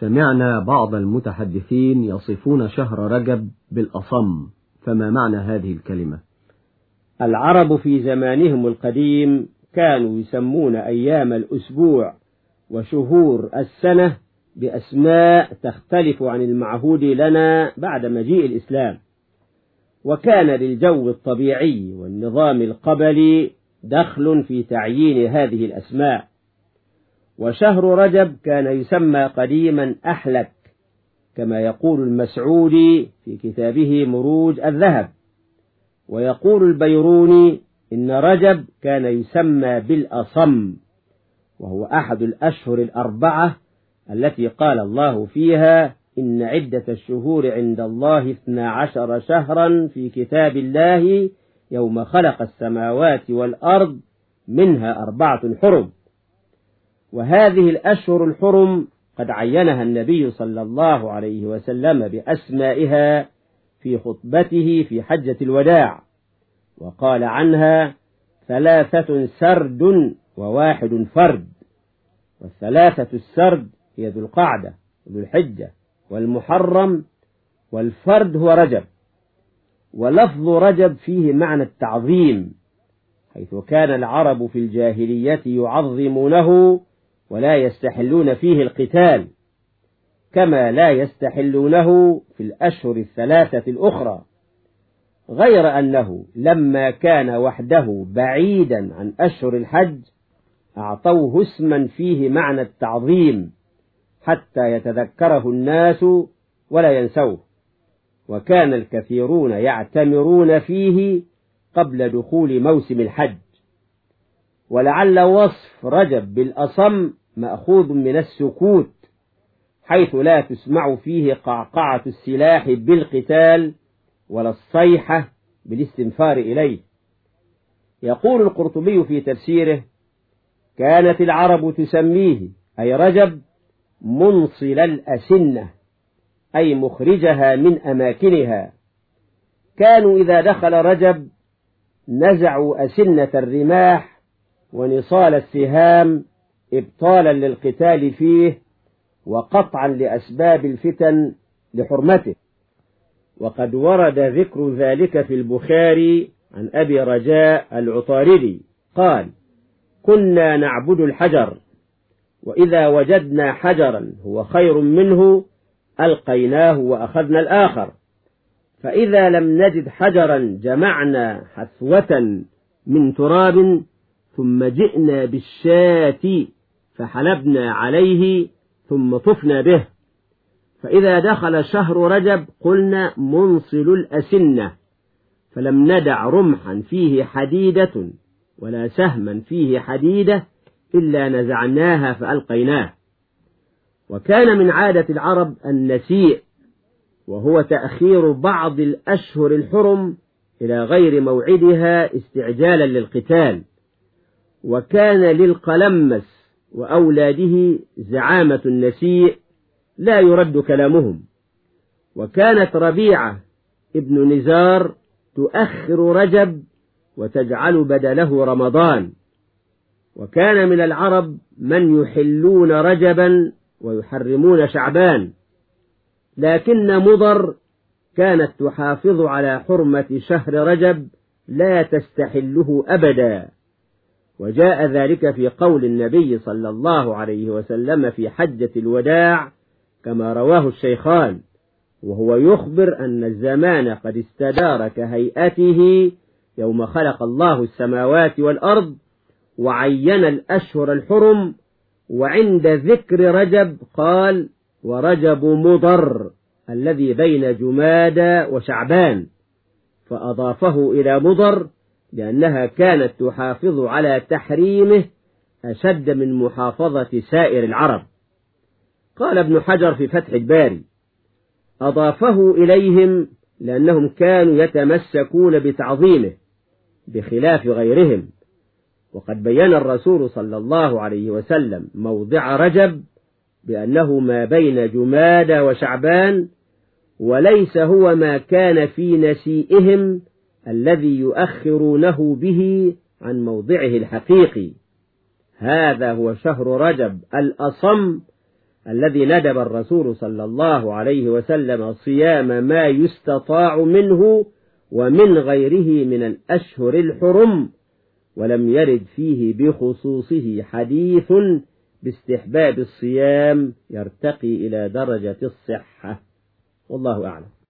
سمعنا بعض المتحدثين يصفون شهر رجب بالأصم فما معنى هذه الكلمة؟ العرب في زمانهم القديم كانوا يسمون أيام الأسبوع وشهور السنة بأسماء تختلف عن المعهود لنا بعد مجيء الإسلام. وكان للجو الطبيعي والنظام القبلي دخل في تعيين هذه الأسماء. وشهر رجب كان يسمى قديما أحلك كما يقول المسعودي في كتابه مروج الذهب ويقول البيروني إن رجب كان يسمى بالأصم وهو أحد الأشهر الأربعة التي قال الله فيها إن عدة الشهور عند الله اثنا عشر شهرا في كتاب الله يوم خلق السماوات والأرض منها أربعة حرم. وهذه الأشهر الحرم قد عينها النبي صلى الله عليه وسلم بأسمائها في خطبته في حجة الوداع وقال عنها ثلاثة سرد وواحد فرد والثلاثة السرد هي ذو القعدة وذو الحجة والمحرم والفرد هو رجب ولفظ رجب فيه معنى التعظيم حيث كان العرب في الجاهلية يعظمونه ولا يستحلون فيه القتال كما لا يستحلونه في الأشهر الثلاثة الأخرى غير أنه لما كان وحده بعيدا عن أشهر الحج أعطوه اسما فيه معنى التعظيم حتى يتذكره الناس ولا ينسوه وكان الكثيرون يعتمرون فيه قبل دخول موسم الحج. ولعل وصف رجب بالأصم مأخوذ من السكوت حيث لا تسمع فيه قعقعة السلاح بالقتال ولا الصيحة بالاستنفار إليه. يقول القرطبي في تفسيره كانت العرب تسميه أي رجب منصل الأسنة أي مخرجها من أماكنها. كانوا إذا دخل رجب نزعوا أسنة الرماح ونصال السهام إبطالا للقتال فيه وقطعا لأسباب الفتن لحرمته. وقد ورد ذكر ذلك في البخاري عن أبي رجاء العطاردي قال كنا نعبد الحجر وإذا وجدنا حجرا هو خير منه ألقيناه وأخذنا الآخر. فإذا لم نجد حجرا جمعنا حثوة من تراب ثم جئنا بالشاة فحلبنا عليه ثم طفنا به. فإذا دخل شهر رجب قلنا منصل الأسنة فلم ندع رمحا فيه حديدة ولا سهما فيه حديدة إلا نزعناها فألقيناه. وكان من عادة العرب النسيء وهو تأخير بعض الأشهر الحرم إلى غير موعدها استعجالا للقتال. وكان للقلمس وأولاده زعامة النسيء لا يرد كلامهم. وكانت ربيعة ابن نزار تؤخر رجب وتجعل بدله رمضان. وكان من العرب من يحلون رجبا ويحرمون شعبان. لكن مضر كانت تحافظ على حرمة شهر رجب لا تستحله أبدا. وجاء ذلك في قول النبي صلى الله عليه وسلم في حجة الوداع كما رواه الشيخان وهو يخبر أن الزمان قد استدار كهيئته يوم خلق الله السماوات والأرض وعين الأشهر الحرم وعند ذكر رجب قال ورجب مضر الذي بين جمادى وشعبان فأضافه إلى مضر لأنها كانت تحافظ على تحريمه أشد من محافظة سائر العرب. قال ابن حجر في فتح الباري أضافه إليهم لأنهم كانوا يتمسكون بتعظيمه بخلاف غيرهم. وقد بين الرسول صلى الله عليه وسلم موضع رجب بأنه ما بين جمادى وشعبان وليس هو ما كان في نسيئهم الذي يؤخرونه به عن موضعه الحقيقي. هذا هو شهر رجب الأصم الذي ندب الرسول صلى الله عليه وسلم صيام ما يستطاع منه ومن غيره من الأشهر الحرم ولم يرد فيه بخصوصه حديث باستحباب الصيام يرتقي إلى درجة الصحة. والله أعلم.